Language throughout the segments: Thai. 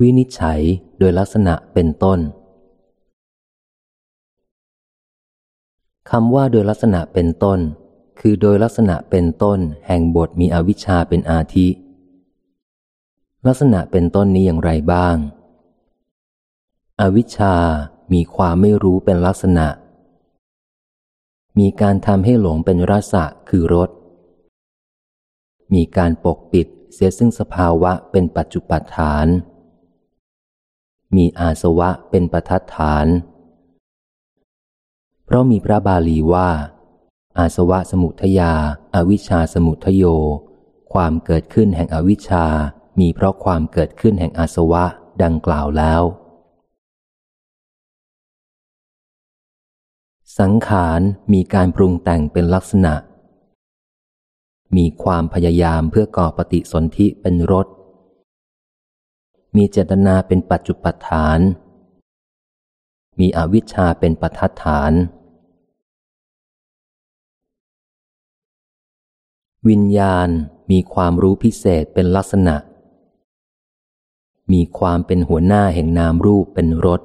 วินิจฉัยโดยลักษณะเป็นต้นคำว่าโดยลักษณะเป็นต้น คือโดยลักษณะเป็นต้น แห่งบทมีอวิชชาเป็นอาทิ ลักษณะเป็นต้นนี้อย่างไรบ้าง อวิชชา มีความไม่รู้เป็นลักษณะ มีการทำให้หลงเป็นรสะคือรส มีการปกปิดเสียซึ่งสภาวะเป็นปัจจุปัฏฐาน มีอาสวะเป็นประทัดฐาน เพราะมีพระบาลีว่า อาสวะสมุทยาอาวิชชาสมุทโย ความเกิดขึ้นแห่งอวิชชา มีเพราะความเกิดขึ้นแห่งอาสวะดังกล่าวแล้ว สังขารมีการปรุงแต่งเป็นลักษณะ มีความพยายามเพื่อก่อปฏิสนธิเป็นรส มีเจตนาเป็นปัจจุปฐาน มีอวิชชาเป็นปัฏฐาน วิญญาณมีความรู้พิเศษเป็นลักษณะ มีความเป็นหัวหน้าแห่งนามรูปเป็นรส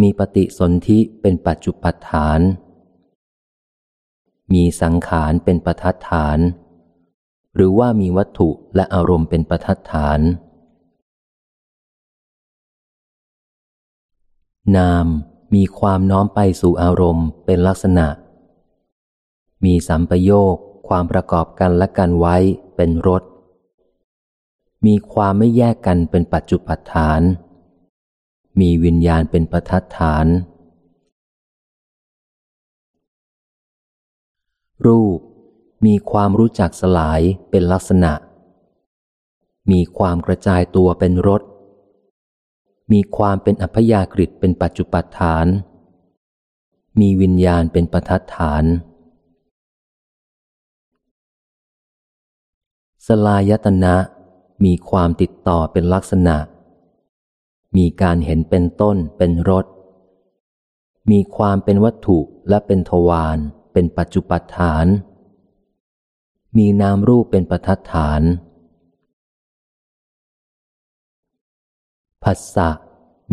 มีปฏิสนธิเป็นปัจจุปฐาน มีสังขารเป็นประทัดฐาน หรือว่ามีวัตถุและอารมณ์เป็นประทัดฐาน นามมีความน้อมไปสู่อารมณ์เป็นลักษณะ มีสัมปโยคความประกอบกันและกันไว้เป็นรส มีความไม่แยกกันเป็นปัจจุปัฏฐาน มีวิญญาณเป็นประทัดฐาน รูป มีความรู้จักสลายเป็นลักษณะ มีความกระจายตัวเป็นรส มีความเป็นอัพยากฤิตเป็นปัจจุปัฏฐาน มีวิญญาณเป็นประทัดฐาน สลายตนะ มีความติดต่อเป็นลักษณะ มีการเห็นเป็นต้นเป็นรส มีความเป็นวัตถุและเป็นทวารเป็นปัจจุปัฏฐาน มีนามรูปเป็นประทัดฐาน ผัสสะ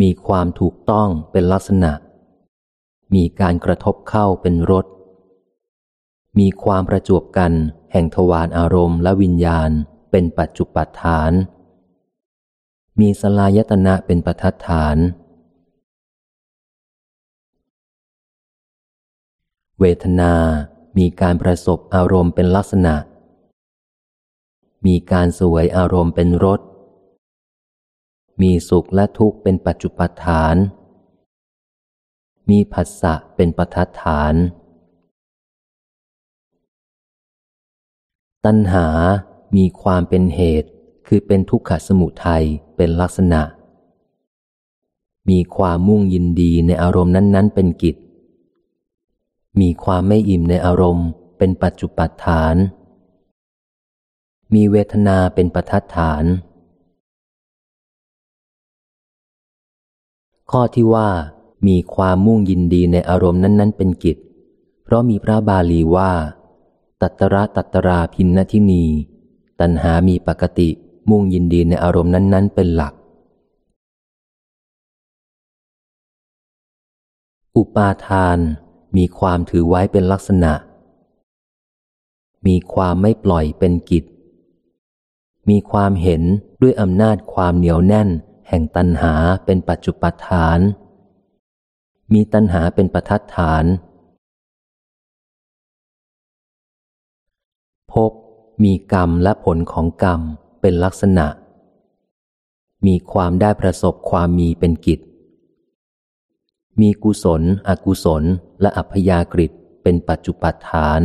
มีความถูกต้องเป็นลักษณะ มีการกระทบเข้าเป็นรส มีความประจวบกันแห่งทวารอารมณ์และวิญญาณเป็นปัจจุปัฏฐาน มีสลายตนะเป็นปัฏฐาน เวทนา มีการประสบอารมณ์เป็นลักษณะ มีการสวยอารมณ์เป็นรส มีสุขและทุกข์เป็นปัจจุปัฏฐาน มีผัสสะเป็นปัฏฐาน ตัณหา มีความเป็นเหตุ คือเป็นทุกขสมุทัยเป็นลักษณะ มีความมุ่งยินดีในอารมณ์นั้น ๆ เป็นกิจ มีความไม่อิ่มในอารมณ์เป็นปัจจุปัฏฐาน มีเวทนาเป็นปัฏฐาน ข้อที่ว่า มีความมุ่งยินดีในอารมณ์นั้น ๆ เป็นกิจ เพราะมีพระบาลีว่า ตัตระตัตราพินนทินี ตัณหามีปกติมุ่งยินดีในอารมณ์นั้น ๆ เป็นหลัก อุปาทาน มีความถือไว้เป็นลักษณะ มีความไม่ปล่อยเป็นกิจ มีความเห็นด้วยอำนาจความเหนียวแน่น แห่งตัณหาเป็นปัจจุปัฏฐาน มีตัณหาเป็นประทัดฐานพบมีกรรมและผลของกรรมเป็นลักษณะ มีความได้ประสบความมีเป็นกิจ มีกุศล อกุศล และอัพยากฤิเป็นปัจจุปัฏฐาน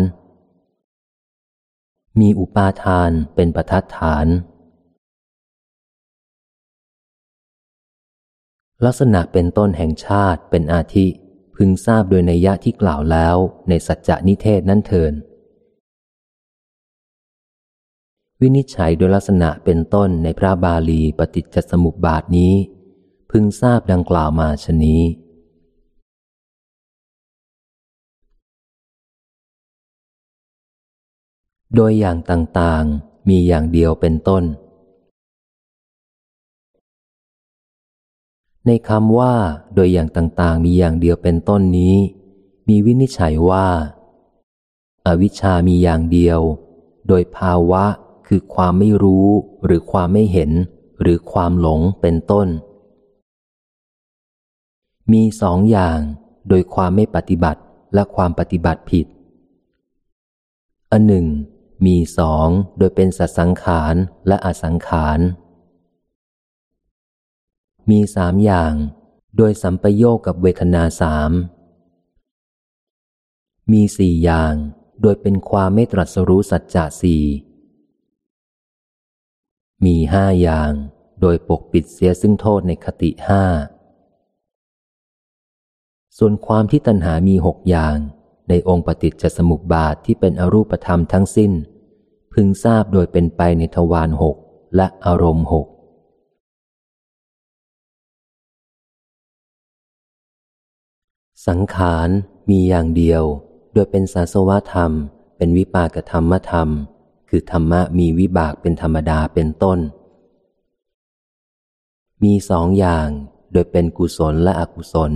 มีอุปาทานเป็นประทัดฐาน ลักษณะเป็นต้นแห่งชาติเป็นอาทิ พึงทราบโดยในยะที่กล่าวแล้วในสัจจะนิเทศนั่นเถิน วินิจฉัยโดยลักษณะเป็นต้นในพระบาลีปฏิจจสมุปบาทนี้ พึงทราบดังกล่าวมาชนี้ โดยอย่างต่างๆ มีอย่างเดียวเป็นต้น ในคำว่า โดยอย่างต่างๆ มีอย่างเดียวเป็นต้นนี้ มีวินิจฉัยว่าอาวิชชามีอย่างเดียว โดยภาวะคือความไม่รู้หรือความไม่เห็น หรือความหลงเป็นต้น มีสองอย่าง โดยความไม่ปฏิบัติและความปฏิบัติผิดอันหนึ่ง มีสองโดยเป็นสัสังขารและอสังขาร มีสามอย่าง โดยสัมปโยคกับเวทนาสาม มีสี่อย่าง โดยเป็นความไม่ตรัสรู้สัจจะสี่ มีห้าอย่าง โดยปกปิดเสียซึ่งโทษในคติห้า ส่วนความที่ตัณหามีหกอย่าง ในองค์ปฏิจจสมุปบาทที่เป็นอรูปธรรมทั้งสิ้น พึงทราบโดยเป็นไปในทวารหกและอารมณ์หกสังขารมีอย่างเดียว โดยเป็นสาสวธรรม เป็นวิปากธรรมธรรม คือธรรมะมีวิบากเป็นธรรมดาเป็นต้น มีสองอย่าง โดยเป็นกุศลและอกุศล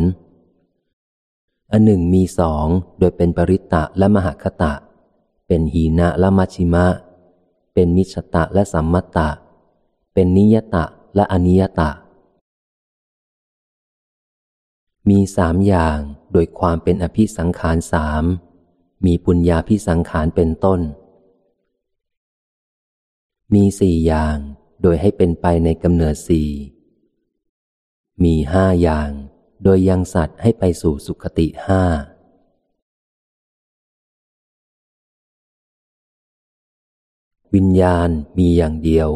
อันหนึ่งมีสองโดยเป็นปริตตะและมหคตะ เป็นหีนะและมัชิมะ เป็นมิชตะและสัมมตะ เป็นนิยตะและอนิยตะ มีสามอย่างโดยความเป็นอภิสังขารสามมีปุญญาพิสังขารเป็นต้น มีสี่อย่างโดยให้เป็นไปในกำเนิดสี่ มีห้าอย่าง โดยยังสัตว์ให้ไปสู่สุคติห้าวิญญาณมีอย่างเดียว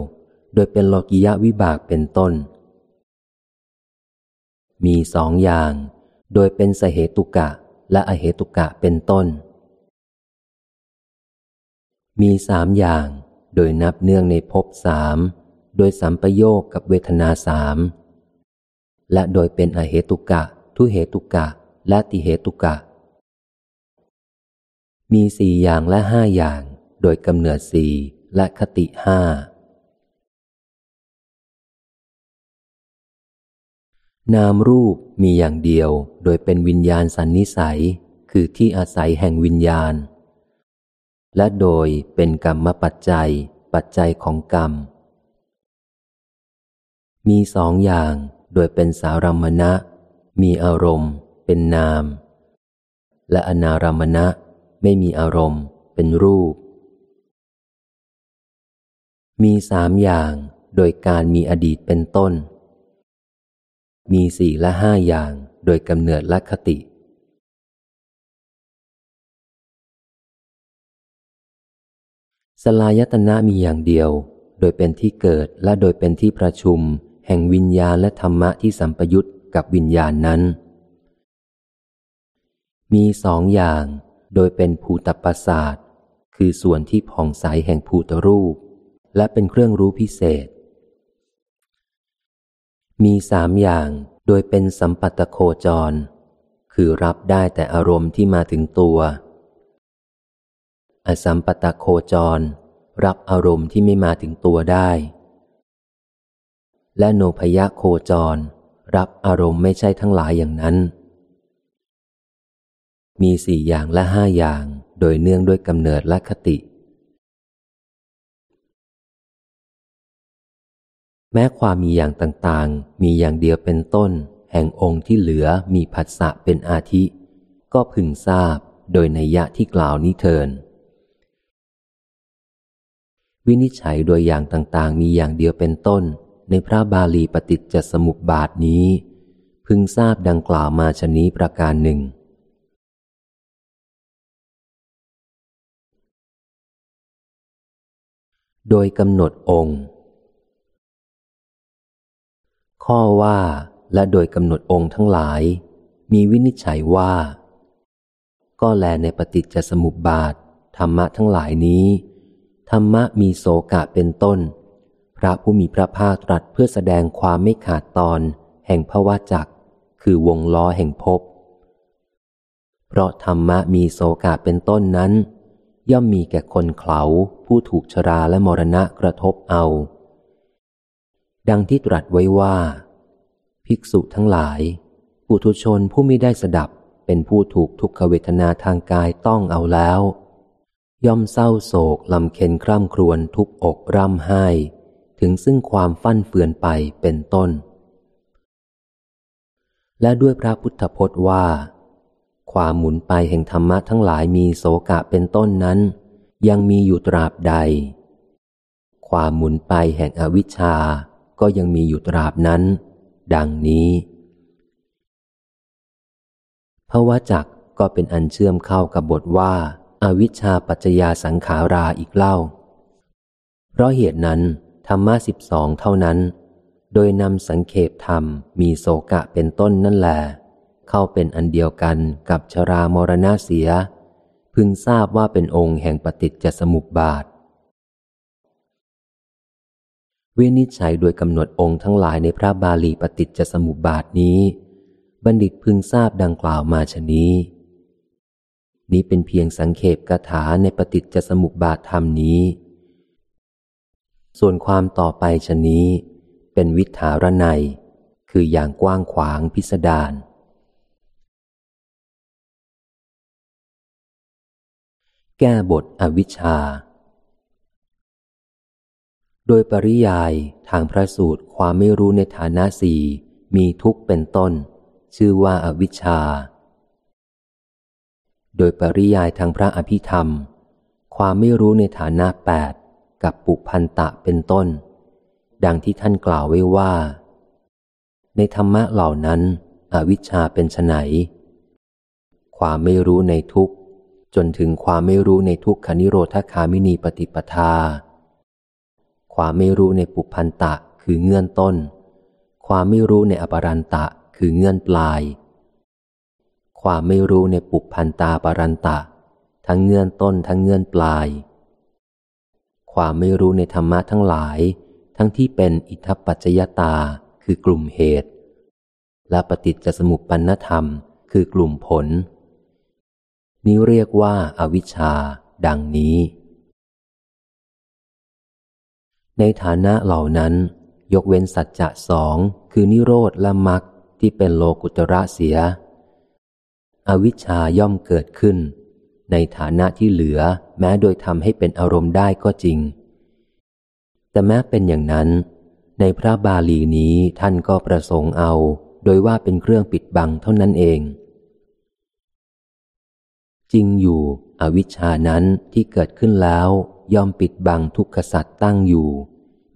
โดยเป็นโลกิยะวิบากเป็นต้น มีสองอย่าง โดยเป็นสเหตุกะและอเหตุกะเป็นต้น มีสามอย่าง โดยนับเนื่องในภพสาม โดยสัมปโยคกับเวทนาสาม และโดยเป็นอเหตุกะ ทุเหตุกะ และติเหตุกะ มีสี่อย่างและห้าอย่าง โดยกำเนิดสี่และคติห้านามรูปมีอย่างเดียวโดยเป็นวิญญาณสันนิสัย คือที่อาศัยแห่งวิญญาณ และโดยเป็นกรรมปัจจัย ปัจจัยของกรรม มีสองอย่าง โดยเป็นสารมณะ มีอารมณ์ เป็นนาม และอนารมณะไม่มีอารมณ์ เป็นรูป มีสามอย่างโดยการมีอดีตเป็นต้น มีสี่และห้าอย่างโดยกำเนิดและคติ สลายตนะมีอย่างเดียว โดยเป็นที่เกิดและโดยเป็นที่ประชุม แห่งวิญญาณและธรรมะที่สัมปยุตกับวิญญาณนั้น มีสองอย่าง โดยเป็นภูตประสาทคือส่วนที่ผ่องใสแห่งภูตรูป และเป็นเครื่องรู้พิเศษ มีสามอย่างโดยเป็นสัมปัตโคจร คือรับได้แต่อารมณ์ที่มาถึงตัว อสัมปตโคจร รับอารมณ์ที่ไม่มาถึงตัวได้ และโนพยะโคจร รับอารมณ์ไม่ใช่ทั้งหลายอย่างนั้น มีสี่อย่างและห้าอย่างโดยเนื่องด้วยกำเนิดและคติ แม้ความมีอย่างต่างๆ มีอย่างเดียวเป็นต้น แห่งองค์ที่เหลือมีผัสสะเป็นอาทิ ก็พึงทราบโดยในยะที่กล่าวนี้เทินวินิจฉัยโดยอย่างต่างๆ มีอย่างเดียวเป็นต้น ในพระบาลีปฏิจจสมุปบาทนี้ พึงทราบดังกล่าวมาชนี้ประการหนึ่ง โดยกำหนดองค์ ข้อว่าและโดยกำหนดองค์ทั้งหลาย มีวินิจฉัยว่า ก็แลในปฏิจจสมุปบาท ธรรมะทั้งหลายนี้ ธรรมะมีโสกะเป็นต้น พระผู้มีพระภาคตรัสเพื่อแสดงความไม่ขาดตอน แห่งภวะจักคือวงล้อแห่งภพ เพราะธรรมะมีโสกะเป็นต้นนั้น ย่อมมีแก่คนเขาผู้ถูกชราและมรณะกระทบเอา ดังที่ตรัสไว้ว่า ภิกษุทั้งหลาย ปุถุชนผู้ไม่ได้สดับเป็นผู้ถูกทุกขเวทนาทางกายต้องเอาแล้ว ย่อมเศร้าโศกลำเค็นคร่ำครวญทุบอกร่ำไห้ ถึงซึ่งความฟั่นเฟือนไปเป็นต้น และด้วยพระพุทธพจน์ว่า ความหมุนไปแห่งธรรมะทั้งหลายมีโสกะเป็นต้นนั้น ยังมีอยู่ตราบใด ความหมุนไปแห่งอวิชชาก็ยังมีอยู่ตราบนั้น ดังนี้พระวจักก็เป็นอันเชื่อมเข้ากับบทว่าอาวิชชาปัจจยาสังขาราอีกเล่า เพราะเหตุนั้น ธรรมะสิบสองเท่านั้น โดยนำสังเขปธรรมมีโสกะเป็นต้นนั่นแหละเข้าเป็นอันเดียวกันกับชรามรณะเสีย พึงทราบว่าเป็นองค์แห่งปฏิจจสมุปบาทวินิจฉัยโดยกำหนดองค์ทั้งหลายในพระบาลีปฏิจจสมุปบาทนี้ บัณฑิตพึงทราบดังกล่าวมาชนี้ นี้เป็นเพียงสังเขปกถาในปฏิจจสมุปบาทธรรมนี้ ส่วนความต่อไปชนี้ เป็นวิถารในคืออย่างกว้างขวางพิสดารแก้บทอวิชชา โดยปริยายทางพระสูตรความไม่รู้ในฐานะสี่มีทุกเป็นต้น ชื่อว่าอาวิชชา โดยปริยายทางพระอภิธรรม ความไม่รู้ในฐานะแปด กับปุพันตะเป็นต้น ดังที่ท่านกล่าวไว้ว่า ในธรรมะเหล่านั้น อวิชชาเป็นไนความไม่รู้ในทุกจนถึงความไม่รู้ในทุกขนิโรธคามินีปฏิปทา ความไม่รู้ในปุพันตะคือเงื่อนต้น ความไม่รู้ในอปรันตะคือเงื่อนปลาย ความไม่รู้ในปุพันตาปรันตะ ทั้งเงื่อนต้นทั้งเงื่อนปลาย ความไม่รู้ในธรรมะทั้งหลาย ทั้งที่เป็นอิทัปปัจจยตาคือกลุ่มเหตุ และปฏิจจสมุปปนธรรม คือกลุ่มผล นี้เรียกว่าอาวิชชา ดังนี้ ในฐานะเหล่านั้น ยกเว้นสัจจะสองคือนิโรธและมรรคที่เป็นโลกุตระเสีย อวิชชาย่อมเกิดขึ้น ในฐานะที่เหลือแม้โดยทำให้เป็นอารมณ์ได้ก็จริง แต่แม้เป็นอย่างนั้น ในพระบาลีนี้ท่านก็ประสงค์เอา โดยว่าเป็นเครื่องปิดบังเท่านั้นเอง จริงอยู่ อวิชชานั้นที่เกิดขึ้นแล้วย่อมปิดบังทุกขสัตว์ตั้งอยู่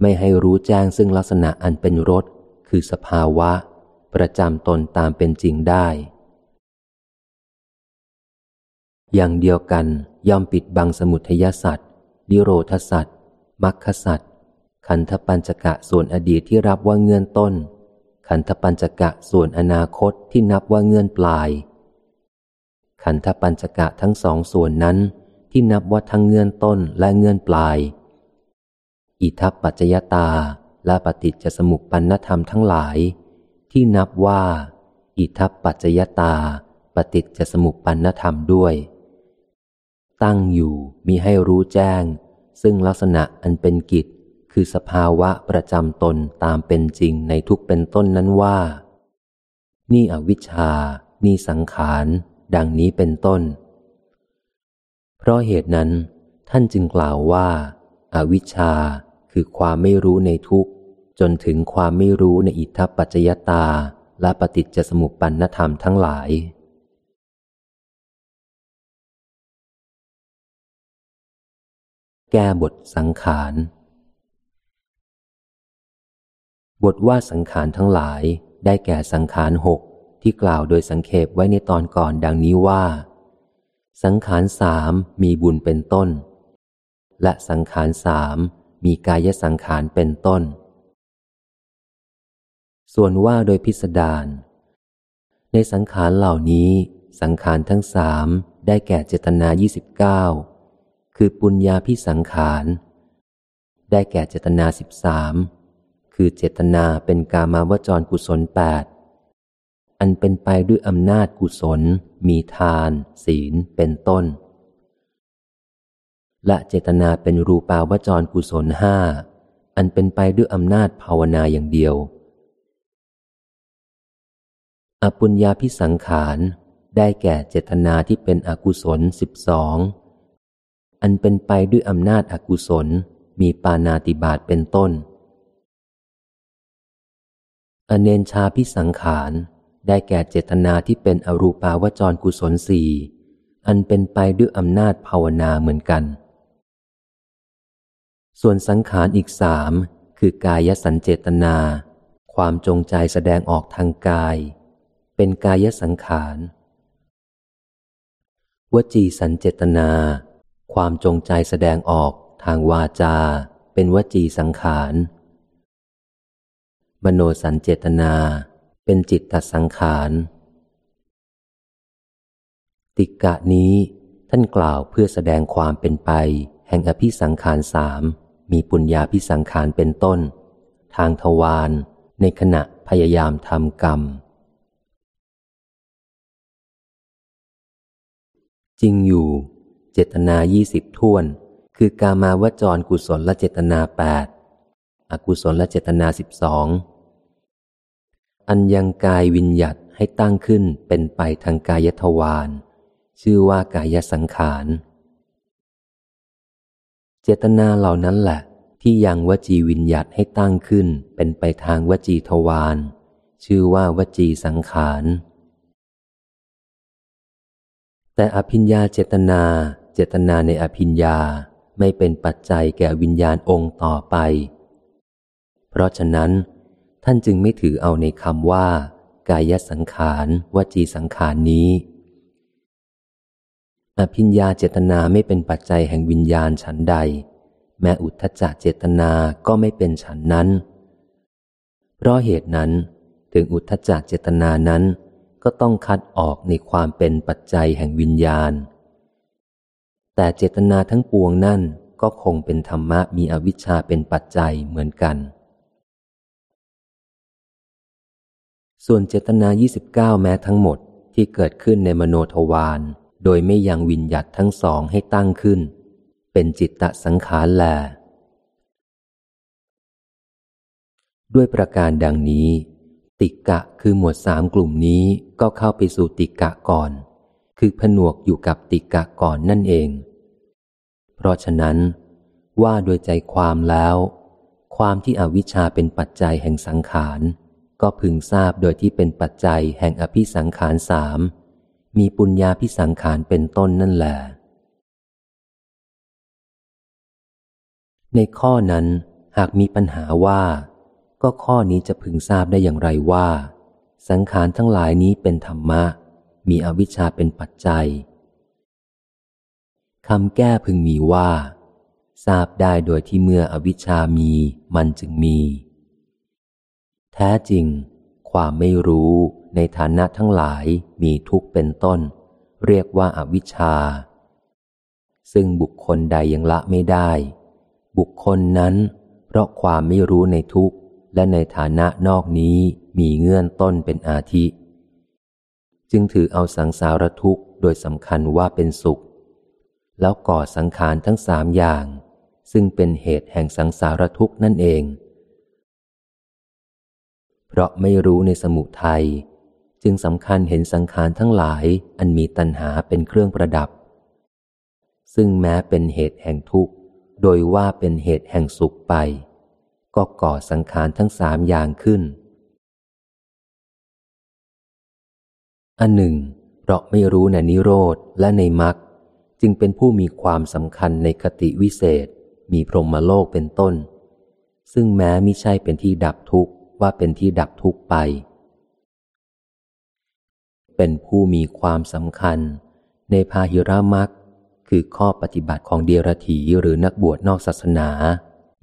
ไม่ให้รู้แจ้งซึ่งลักษณะอันเป็นรสคือสภาวะ ประจำตนตามเป็นจริงได้ อย่างเดียวกันย่อมปิดบังสมุทยสัตว์นิโรธสัตว์มัคคสัตว์ขันธปัญจกะส่วนอดีตที่รับว่าเงื่อนต้น ขันธปัญจกะส่วนอนาคตที่นับว่าเงื่อนปลาย ขันธปัญจกะทั้งสองส่วนนั้นที่นับว่าทั้งเงื่อนต้นและเงื่อนปลาย อิทัปปัจจยตาและปฏิจจสมุปปนธรรมทั้งหลาย ที่นับว่า อิทัปปัจจยตา ปฏิจจสมุปปนธรรมด้วย ตั้งอยู่มีให้รู้แจ้ง ซึ่งลักษณะอันเป็นกิจ คือสภาวะประจำตนตามเป็นจริงในทุกเป็นต้นนั้นว่า นี่อวิชชา นี่สังขาร ดังนี้เป็นต้น เพราะเหตุนั้นท่านจึงกล่าวว่าอาวิชชาคือความไม่รู้ในทุกจนถึงความไม่รู้ในอิทธปัจจยตาและปฏิจจสมุปปนธรรมทั้งหลาย แก้บทสังขาร บทว่าสังขารทั้งหลายได้แก่สังขารหกที่กล่าวโดยสังเขปไว้ในตอนก่อนดังนี้ว่า สังขารสามมีบุญเป็นต้น และสังขารสามมีกายสังขารเป็นต้น ส่วนว่าโดยพิสดารในสังขารเหล่านี้ สังขารทั้งสามได้แก่เจตนายี่สิบเก้า คือปุญญาพิสังขาร ได้แก่เจตนาสิบสามคือเจตนาเป็นกามาวจรกุศลแปดอันเป็นไปด้วยอำนาจกุศล มีทาน ศีลเป็นต้น และเจตนาเป็นรูปาวจรกุศลห้าอันเป็นไปด้วยอำนาจภาวนาอย่างเดียว อปุญญาพิสังขาร ได้แก่เจตนาที่เป็นอกุศลสิบสอง อันเป็นไปด้วยอำนาจอากุศล มีปานาติบาตเป็นต้น อเนนชาพิสังขาร ได้แก่เจตนาที่เป็นอรูปาวจรกุศลสี่อันเป็นไปด้วยอำนาจภาวนาเหมือนกัน ส่วนสังขารอีกสามคือกายสัญเจตนา ความจงใจแสดงออกทางกาย เป็นกายสังขาร วจีสัญเจตนา ความจงใจแสดงออกทางวาจา เป็นวจีสังขาร มโนสัญเจตนา เป็นจิตตสังขาร ติกะนี้ท่านกล่าวเพื่อแสดงความเป็นไป แห่งอภิสังขารสามมีปุญญาพิสังขารเป็นต้น ทางทวารในขณะพยายามทำกรรม จริงอยู่ จตนายี่สิบท่วน คือกามาวจรกุศลและเจตนาแปดอกุศลและเจตนาสิบสองอันยังกายวิญญัตให้ตั้งขึ้นเป็นไปทางกายทวารชื่อว่ากายสังขาร เจตนาเหล่านั้นแหละ ที่ยังวจีวิญญัตให้ตั้งขึ้นเป็นไปทางวจีทวารชื่อว่าวจีสังขาร แต่อภิญญาเจตนา จตนาในอภิญญาไม่เป็นปัจจัยแก่วิญญาณองค์ต่อไป เพราะฉะนั้น ท่านจึงไม่ถือเอาในคำว่า กายสังขารวจีสังขารนี้ อภิญญาเจตนาไม่เป็นปัจจัยแห่งวิญญาณฉันใด แม้อุทธจักเจตนาก็ไม่เป็นฉันนั้น เพราะเหตุนั้น ถึงอุทธจักเจตนานั้นก็ต้องคัดออกในความเป็นปัจจัยแห่งวิญญาณ แต่เจตนาทั้งปวงนั่นก็คงเป็นธรรมะมีอวิชชาเป็นปัจจัยเหมือนกัน ส่วนเจตนา 29 แม้ทั้งหมดที่เกิดขึ้นในมโนทวารโดยไม่ยังวิญญัตทั้งสองให้ตั้งขึ้น เป็นจิตตสังขารแล ด้วยประการดังนี้ ติกะคือหมวดสามกลุ่มนี้ก็เข้าไปสู่ติกะก่อน คือผนวกอยู่กับติกะก่อนนั่นเอง เพราะฉะนั้น ว่าโดยใจความแล้ว ความที่อวิชชาเป็นปัจจัยแห่งสังขารก็พึงทราบโดยที่เป็นปัจจัยแห่งอภิสังขารสามมีปุญญาพิสังขารเป็นต้นนั่นแหละในข้อนั้นหากมีปัญหาว่า ก็ข้อนี้จะพึงทราบได้อย่างไรว่า สังขารทั้งหลายนี้เป็นธรรมะ มีอวิชชาเป็นปัจจัย คำแก้พึงมีว่า ทราบได้โดยที่เมื่ออวิชามีมันจึงมี แท้จริง ความไม่รู้ในฐานะทั้งหลายมีทุกเป็นต้น เรียกว่าอาวิชชา ซึ่งบุคคลใดยังละไม่ได้ บุคคลนั้น เพราะความไม่รู้ในทุกและในฐานะนอกนี้มีเงื่อนต้นเป็นอาทิ จึงถือเอาสังสารทุกข์โดยสำคัญว่าเป็นสุข แล้วก่อสังขารทั้งสามอย่าง ซึ่งเป็นเหตุแห่งสังสารทุกข์นั่นเอง เพราะไม่รู้ในสมุทัยจึงสำคัญเห็นสังขารทั้งหลายอันมีตัณหาเป็นเครื่องประดับ ซึ่งแม้เป็นเหตุแห่งทุกข์ โดยว่าเป็นเหตุแห่งสุขไป ก็ก่อสังขารทั้งสามอย่างขึ้น อันหนึ่ง เพราะไม่รู้ในนิโรธและในมรรค จึงเป็นผู้มีความสำคัญในคติวิเศษ มีพรหมโลกเป็นต้น ซึ่งแม้มิใช่เป็นที่ดับทุกข์ว่าเป็นที่ดับทุกข์ไป เป็นผู้มีความสำคัญ ในพาหิรามักคือข้อปฏิบัติของเดียรถีหรือนักบวชนอกศาสนา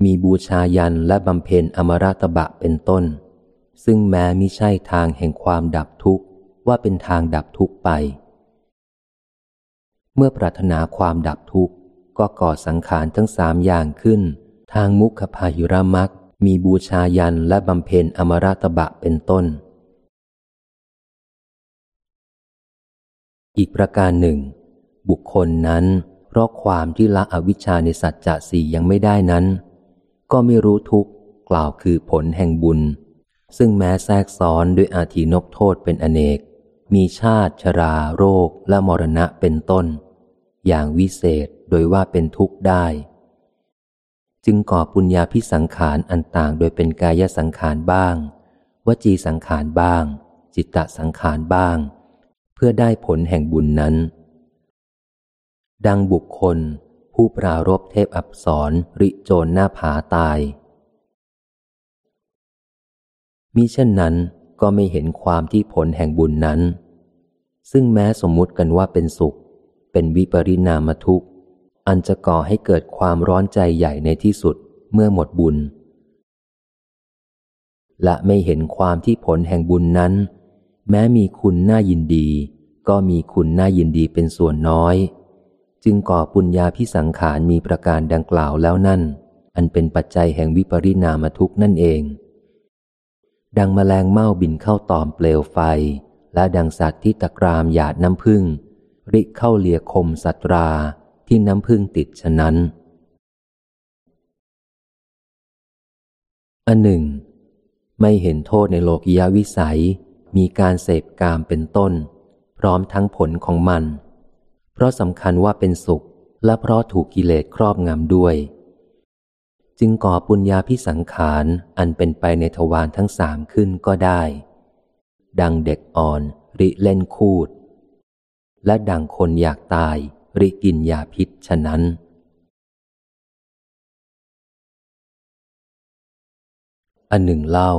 มีบูชายันและบำเพ็ญอมราตบะเป็นต้น ซึ่งแม้มิใช่ทางแห่งความดับทุกข์ว่าเป็นทางดับทุกข์ไป เมื่อปรารถนาความดับทุกข์ ก็ก่อสังขารทั้งสามอย่างขึ้น ทางมุขพาหิรามักมีบูชายันและบำเพ็ญอมราตบะเป็นต้น อีกประการหนึ่ง บุคคลนั้น เพราะความที่ละอวิชชาในสัจจะสี่ยังไม่ได้นั้น ก็ไม่รู้ทุกข์กล่าวคือผลแห่งบุญ ซึ่งแม้แทรกซ้อนด้วยอาทีนบโทษเป็นอเนกมีชาติชรา โรคและมรณะเป็นต้น อย่างวิเศษโดยว่าเป็นทุกข์ได้ จึงก่อปุญญาพิสังขารอันต่างโดยเป็นกายสังขารบ้าง วจีสังขารบ้าง จิตตสังขารบ้าง เพื่อได้ผลแห่งบุญนั้น ดังบุคคล ผู้ปรารบเทพอับสรริโจรหน้าผาตายมิเช่นนั้นก็ไม่เห็นความที่ผลแห่งบุญนั้น ซึ่งแม้สมมุติกันว่าเป็นสุข เป็นวิปริณามทุกข์ อันจะก่อให้เกิดความร้อนใจใหญ่ในที่สุดเมื่อหมดบุญ และไม่เห็นความที่ผลแห่งบุญนั้น แม้มีคุณน่ายินดี ก็มีคุณน่ายินดีเป็นส่วนน้อย จึงก่อปุญญาพิสังขารมีประการดังกล่าวแล้วนั่น อันเป็นปัจจัยแห่งวิปริณามทุกข์นั่นเอง ดังมแมลงเม่าบินเข้าตอมเปลวไฟและดังสัตว์ที่ตะกรามหยาดน้ำพึ่ง ริเข้าเลียคมสัตราที่น้ำพึ่งติดฉะนั้น อันหนึ่ง ไม่เห็นโทษในโลกยาวิสัย มีการเสพกามเป็นต้น พร้อมทั้งผลของมัน เพราะสำคัญว่าเป็นสุขและเพราะถูกกิเลสครอบงำด้วย จึงก่อปุญญาพิสังขารอันเป็นไปในทวารทั้งสามขึ้นก็ได้ ดังเด็กอ่อน ริเล่นคูด และดังคนอยากตายริกินยาพิษฉะนั้น อันหนึ่งเล่า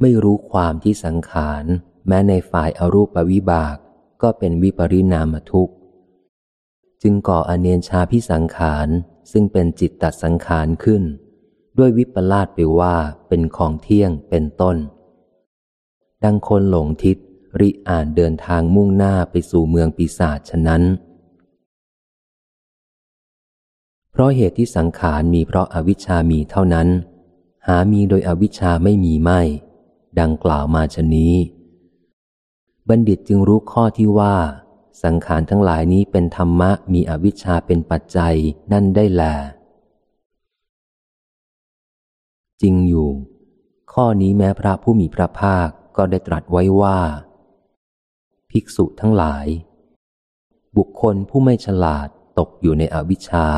ไม่รู้ความที่สังขารแม้ในฝ่ายอารูปวิบาก ก็เป็นวิปริณามทุกข์ จึงก่ออเนียนชาพิสังขารซึ่งเป็นจิตตสังขารขึ้น ด้วยวิปลาสไปว่าเป็นของเที่ยงเป็นต้น ดังคนหลงทิศ ริอ่านเดินทางมุ่งหน้าไปสู่เมืองปีศาจฉะนั้น เพราะเหตุที่สังขารมีเพราะอาวิชามีเท่านั้น หามีโดยอวิชชาไม่มีไม่ ดังกล่าวมาชนี้ บัณฑิตจึงรู้ข้อที่ว่า สังขารทั้งหลายนี้เป็นธรรมะมีอวิชชาเป็นปัจจัยนั่นได้แลจริงอยู่ ข้อนี้แม้พระผู้มีพระภาคก็ได้ตรัสไว้ว่า ภิกษุทั้งหลาย บุคคลผู้ไม่ฉลาดตกอยู่ในอวิชชา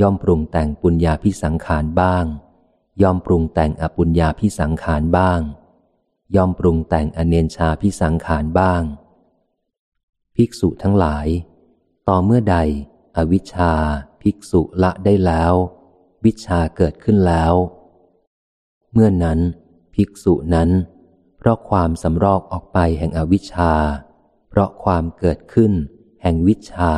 ย่อมปรุงแต่งปุญญาพิสังขารบ้าง ย่อมปรุงแต่งอปุญญาพิสังขารบ้าง ย่อมปรุงแต่งอเนนชาพิสังขารบ้าง ภิกษุทั้งหลาย ต่อเมื่อใด อวิชชา ภิกษุละได้แล้ว วิชาเกิดขึ้นแล้ว เมื่อนั้น ภิกษุนั้น เพราะความสำรอกออกไปแห่งอวิชชา เพราะความเกิดขึ้น แห่งวิชา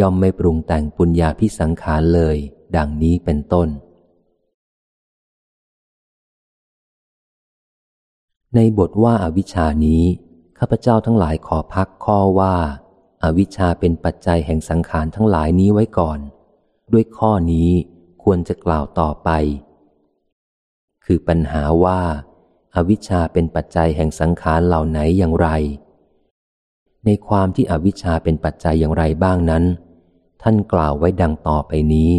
ย่อมไม่ปรุงแต่งปุญญาพิสังขารเลย ดังนี้เป็นต้น ในบทว่าอาวิชานี้ ข้าพเจ้าทั้งหลายขอพักข้อว่าอาวิชชาเป็นปัจจัยแห่งสังขารทั้งหลายนี้ไว้ก่อน ด้วยข้อนี้ควรจะกล่าวต่อไป คือปัญหาว่าอาวิชชาเป็นปัจจัยแห่งสังขารเหล่าไหนอย่างไร ในความที่อวิชชาเป็นปัจจัยอย่างไรบ้างนั้น ท่านกล่าวไว้ดังต่อไปนี้